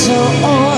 so old.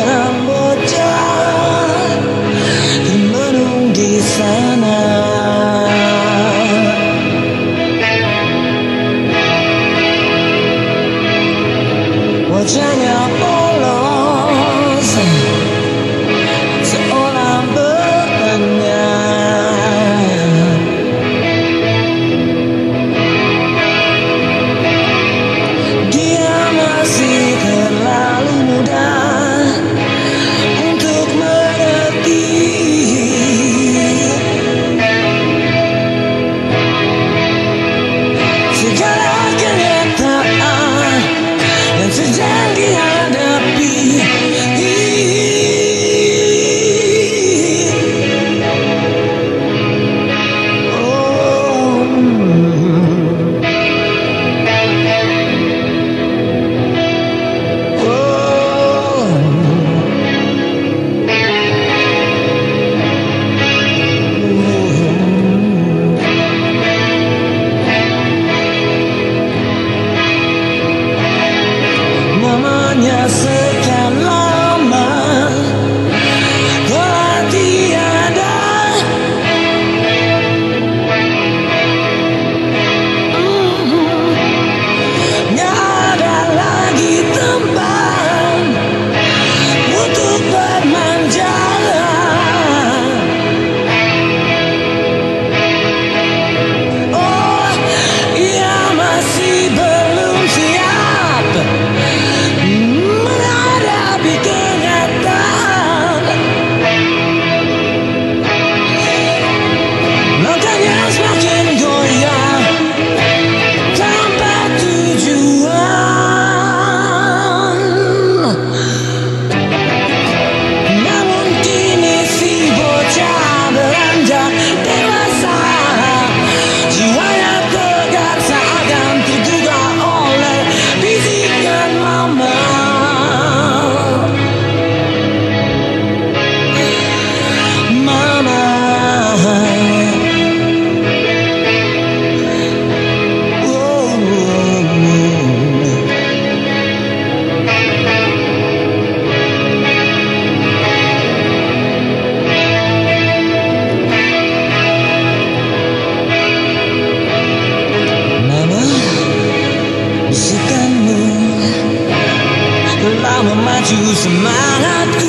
Memacu semangatku